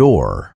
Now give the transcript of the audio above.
door.